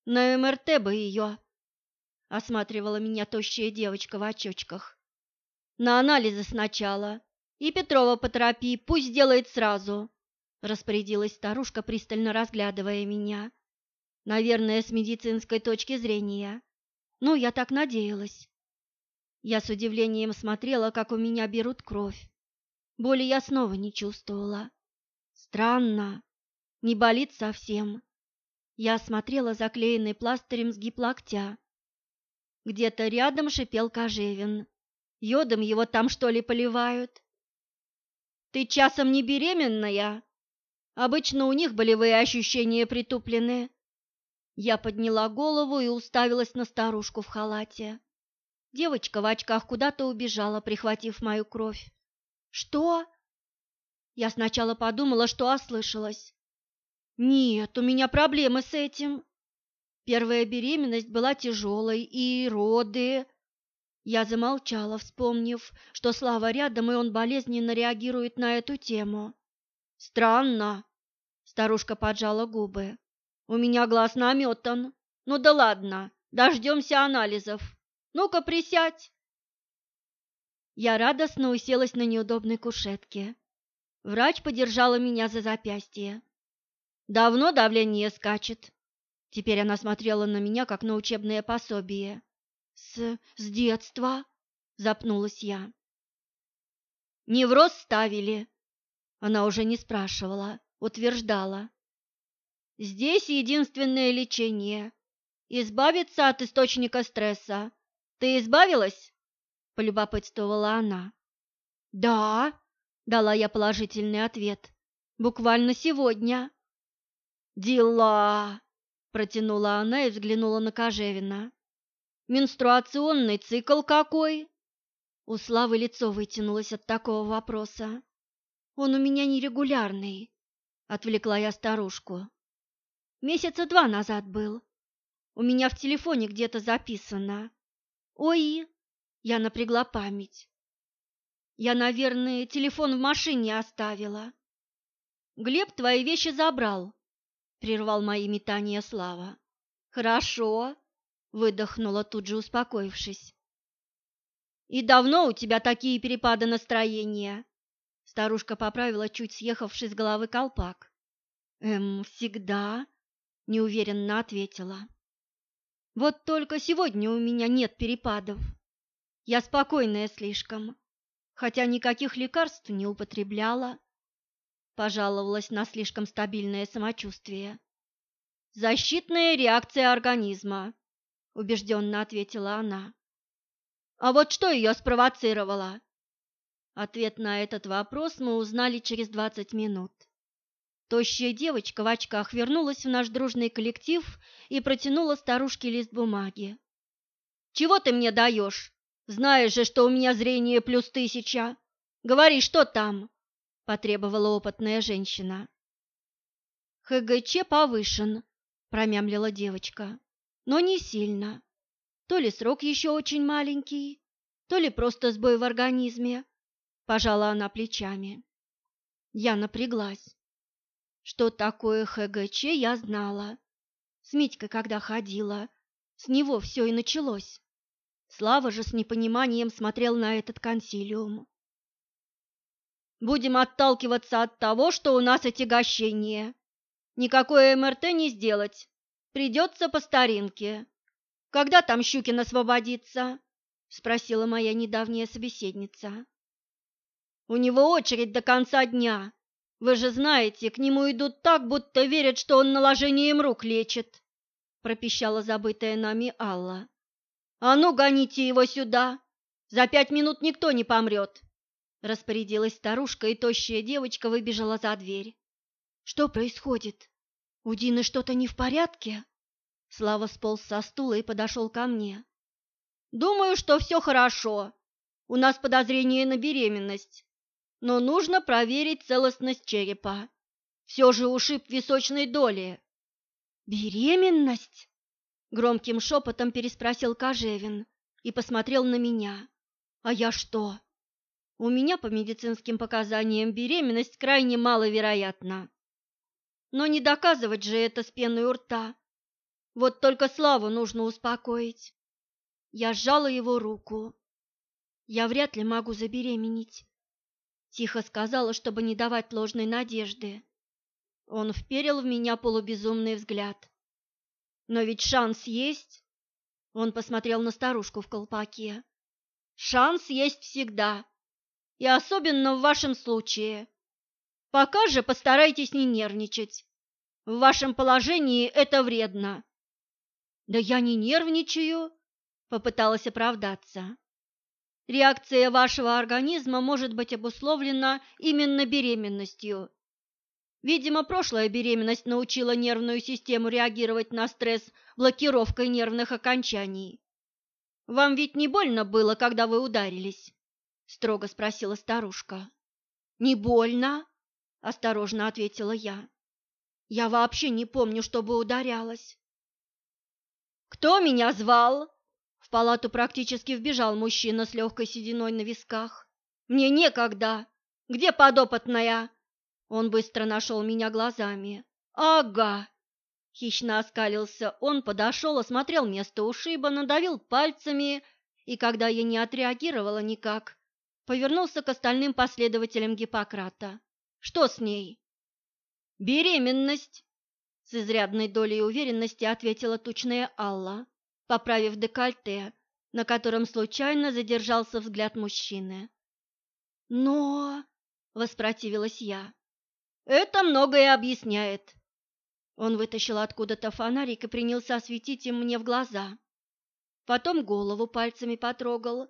На МРТ бы ее. Осматривала меня тощая девочка в очочках. На анализы сначала. И Петрова поторопи, пусть сделает сразу, распорядилась старушка, пристально разглядывая меня. Наверное, с медицинской точки зрения. Ну, я так надеялась. Я с удивлением смотрела, как у меня берут кровь. Боли я снова не чувствовала. Странно, не болит совсем. Я осмотрела заклеенный пластырем сгиб локтя. Где-то рядом шипел Кожевин. Йодом его там что ли поливают? Ты часом не беременная? Обычно у них болевые ощущения притуплены. Я подняла голову и уставилась на старушку в халате. Девочка в очках куда-то убежала, прихватив мою кровь. Что? Я сначала подумала, что ослышалась. Нет, у меня проблемы с этим. Первая беременность была тяжелой, и роды... Я замолчала, вспомнив, что Слава рядом, и он болезненно реагирует на эту тему. «Странно», — старушка поджала губы. «У меня глаз наметан. Ну да ладно, дождемся анализов. Ну-ка, присядь!» Я радостно уселась на неудобной кушетке. Врач подержала меня за запястье. «Давно давление скачет?» Теперь она смотрела на меня, как на учебное пособие. С, с детства, запнулась я. Невроз ставили. Она уже не спрашивала, утверждала. Здесь единственное лечение избавиться от источника стресса. Ты избавилась? полюбопытствовала она. Да, дала я положительный ответ. Буквально сегодня. Дела, протянула она и взглянула на Кожевина. Менструационный цикл какой? У Славы лицо вытянулось от такого вопроса. Он у меня нерегулярный, отвлекла я старушку. Месяца два назад был. У меня в телефоне где-то записано. Ой, я напрягла память. Я, наверное, телефон в машине оставила. Глеб твои вещи забрал, прервал мои метания Слава. Хорошо, выдохнула тут же, успокоившись. И давно у тебя такие перепады настроения? Старушка поправила чуть съехавший с головы колпак. Эм, всегда, неуверенно ответила. Вот только сегодня у меня нет перепадов. Я спокойная слишком, хотя никаких лекарств не употребляла. Пожаловалась на слишком стабильное самочувствие. Защитная реакция организма, убежденно ответила она. А вот что ее спровоцировало? Ответ на этот вопрос мы узнали через двадцать минут. Тощая девочка в очках вернулась в наш дружный коллектив и протянула старушке лист бумаги. «Чего ты мне даешь? Знаешь же, что у меня зрение плюс тысяча. Говори, что там?» – потребовала опытная женщина. «ХГЧ повышен», – промямлила девочка, – «но не сильно. То ли срок еще очень маленький, то ли просто сбой в организме», – пожала она плечами. Я напряглась. Что такое ХГЧ, я знала. С Митькой когда ходила, с него все и началось. Слава же с непониманием смотрел на этот консилиум. Будем отталкиваться от того, что у нас отягощение. Никакое МРТ не сделать. Придется по старинке. Когда там Щукин освободится? Спросила моя недавняя собеседница. У него очередь до конца дня, вы же знаете, к нему идут так, будто верят, что он наложением рук лечит, пропищала забытая нами Алла. А ну, гоните его сюда. За пять минут никто не помрет. Распорядилась старушка, и тощая девочка выбежала за дверь. Что происходит? У Дины что-то не в порядке? Слава сполз со стула и подошел ко мне. Думаю, что все хорошо. У нас подозрение на беременность но нужно проверить целостность черепа. Все же ушиб височной доли. «Беременность?» — громким шепотом переспросил Кожевин и посмотрел на меня. «А я что?» «У меня по медицинским показаниям беременность крайне маловероятна. Но не доказывать же это с пеной у рта. Вот только Славу нужно успокоить». Я сжала его руку. «Я вряд ли могу забеременеть. Тихо сказала, чтобы не давать ложной надежды. Он вперил в меня полубезумный взгляд. «Но ведь шанс есть?» Он посмотрел на старушку в колпаке. «Шанс есть всегда, и особенно в вашем случае. Пока же постарайтесь не нервничать. В вашем положении это вредно». «Да я не нервничаю», — попыталась оправдаться. Реакция вашего организма может быть обусловлена именно беременностью. Видимо, прошлая беременность научила нервную систему реагировать на стресс блокировкой нервных окончаний. Вам ведь не больно было, когда вы ударились? строго спросила старушка. Не больно, осторожно ответила я. Я вообще не помню, чтобы ударялась. Кто меня звал? палату практически вбежал мужчина с легкой сединой на висках. «Мне некогда! Где подопытная?» Он быстро нашел меня глазами. «Ага!» Хищно оскалился он, подошел, осмотрел место ушиба, надавил пальцами, и когда я не отреагировала никак, повернулся к остальным последователям Гиппократа. «Что с ней?» «Беременность!» С изрядной долей уверенности ответила тучная Алла поправив декольте, на котором случайно задержался взгляд мужчины. «Но...» — воспротивилась я. «Это многое объясняет». Он вытащил откуда-то фонарик и принялся осветить им мне в глаза. Потом голову пальцами потрогал,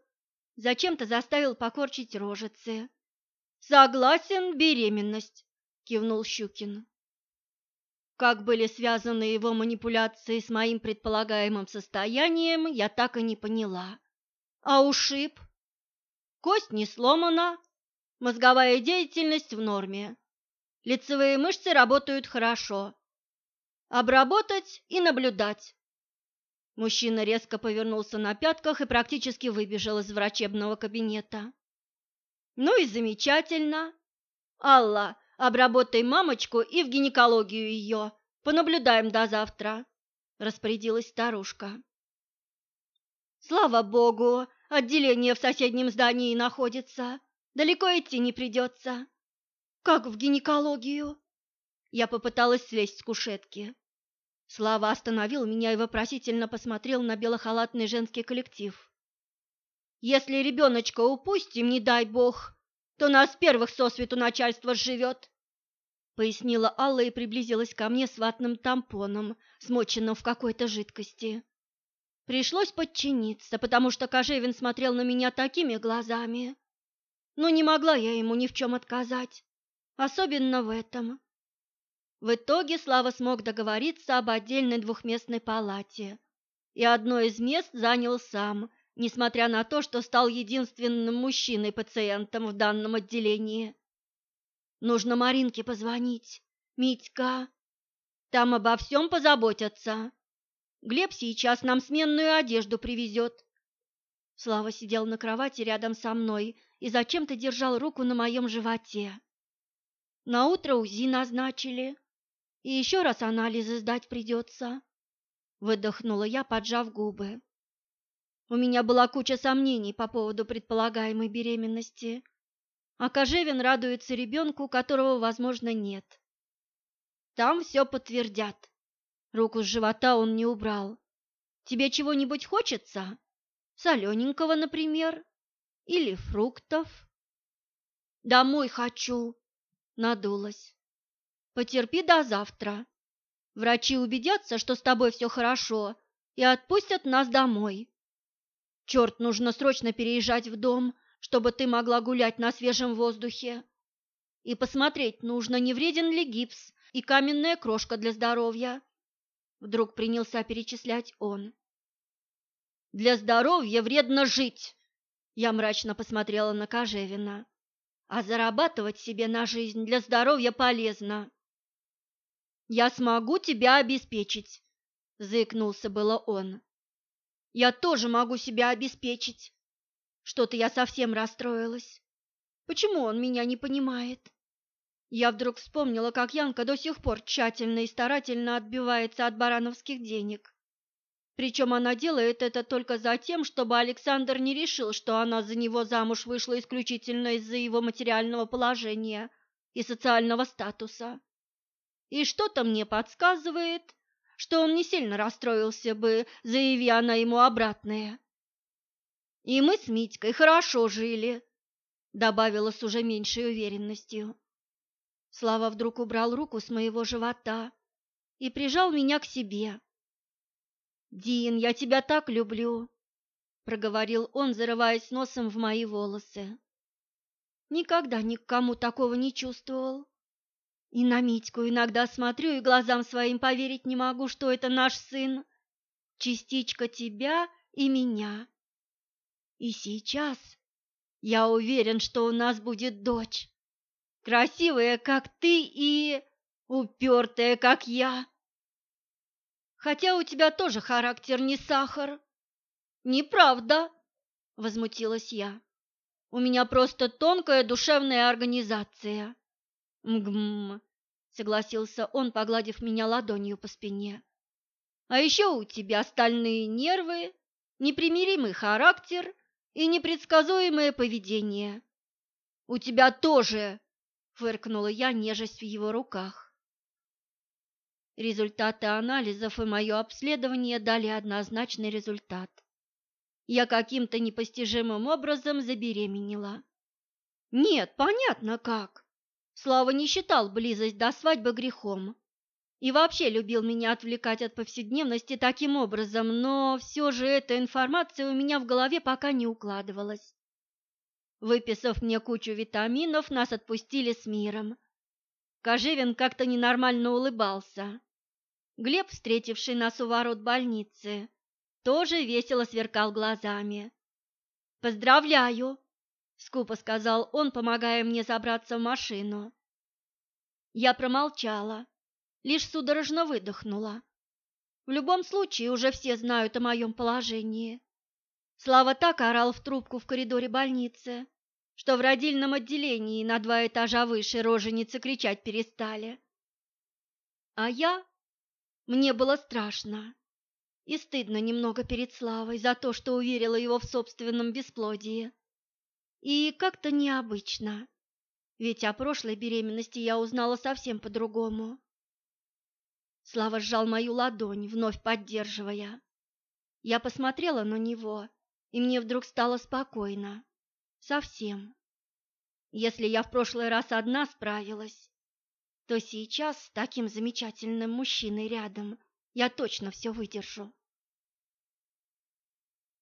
зачем-то заставил покорчить рожицы. «Согласен, беременность», — кивнул Щукин. Как были связаны его манипуляции с моим предполагаемым состоянием, я так и не поняла. А ушиб? Кость не сломана, мозговая деятельность в норме. Лицевые мышцы работают хорошо. Обработать и наблюдать. Мужчина резко повернулся на пятках и практически выбежал из врачебного кабинета. «Ну и замечательно. Алла, обработай мамочку и в гинекологию ее. Понаблюдаем до завтра», – распорядилась старушка. «Слава богу, отделение в соседнем здании находится. Далеко идти не придется». «Как в гинекологию?» Я попыталась слезть с кушетки. Слава остановил меня и вопросительно посмотрел на белохалатный женский коллектив. «Если ребеночка упустим, не дай бог, то нас первых сосвету начальство сживет», — пояснила Алла и приблизилась ко мне с ватным тампоном, смоченным в какой-то жидкости. Пришлось подчиниться, потому что Кожевин смотрел на меня такими глазами. Но не могла я ему ни в чем отказать, особенно в этом. В итоге Слава смог договориться об отдельной двухместной палате, и одно из мест занял сам, несмотря на то, что стал единственным мужчиной-пациентом в данном отделении. Нужно Маринке позвонить. Митька, там обо всем позаботятся. Глеб сейчас нам сменную одежду привезет. Слава сидел на кровати рядом со мной и зачем-то держал руку на моем животе. На утро УЗИ назначили, и еще раз анализы сдать придется. Выдохнула я, поджав губы. У меня была куча сомнений по поводу предполагаемой беременности, а Кожевин радуется ребенку, которого, возможно, нет. Там все подтвердят. Руку с живота он не убрал. Тебе чего-нибудь хочется? Солененького, например? Или фруктов? Домой хочу, надулась. Потерпи до завтра. Врачи убедятся, что с тобой все хорошо, и отпустят нас домой. Черт, нужно срочно переезжать в дом, чтобы ты могла гулять на свежем воздухе. И посмотреть нужно, не вреден ли гипс и каменная крошка для здоровья. Вдруг принялся перечислять он. Для здоровья вредно жить. Я мрачно посмотрела на Кожевина. А зарабатывать себе на жизнь для здоровья полезно. «Я смогу тебя обеспечить», — заикнулся было он. «Я тоже могу себя обеспечить. Что-то я совсем расстроилась. Почему он меня не понимает?» Я вдруг вспомнила, как Янка до сих пор тщательно и старательно отбивается от барановских денег. Причем она делает это только за тем, чтобы Александр не решил, что она за него замуж вышла исключительно из-за его материального положения и социального статуса. И что-то мне подсказывает, что он не сильно расстроился бы, заяви она ему обратное. И мы с Митькой хорошо жили, добавила с уже меньшей уверенностью. Слава вдруг убрал руку с моего живота и прижал меня к себе. «Дин, я тебя так люблю!» — проговорил он, зарываясь носом в мои волосы. «Никогда ни к кому такого не чувствовал. И на Митьку иногда смотрю и глазам своим поверить не могу, что это наш сын, частичка тебя и меня. И сейчас я уверен, что у нас будет дочь, красивая, как ты, и упертая, как я. Хотя у тебя тоже характер не сахар. Неправда, возмутилась я. У меня просто тонкая душевная организация. «Мгм», — согласился он, погладив меня ладонью по спине. «А еще у тебя стальные нервы, непримиримый характер и непредсказуемое поведение. У тебя тоже!» — фыркнула я, нежесть в его руках. Результаты анализов и мое обследование дали однозначный результат. Я каким-то непостижимым образом забеременела. Нет, понятно как. Слава не считал близость до свадьбы грехом и вообще любил меня отвлекать от повседневности таким образом, но все же эта информация у меня в голове пока не укладывалась. Выписав мне кучу витаминов, нас отпустили с миром. Кожевин как-то ненормально улыбался. Глеб, встретивший нас у ворот больницы, тоже весело сверкал глазами. «Поздравляю!» Скупо сказал он, помогая мне забраться в машину. Я промолчала, лишь судорожно выдохнула. В любом случае уже все знают о моем положении. Слава так орал в трубку в коридоре больницы, что в родильном отделении на два этажа выше роженицы кричать перестали. А я... Мне было страшно и стыдно немного перед Славой за то, что уверила его в собственном бесплодии. И как-то необычно, ведь о прошлой беременности я узнала совсем по-другому. Слава сжал мою ладонь, вновь поддерживая. Я посмотрела на него, и мне вдруг стало спокойно. Совсем. Если я в прошлый раз одна справилась, то сейчас с таким замечательным мужчиной рядом я точно все выдержу.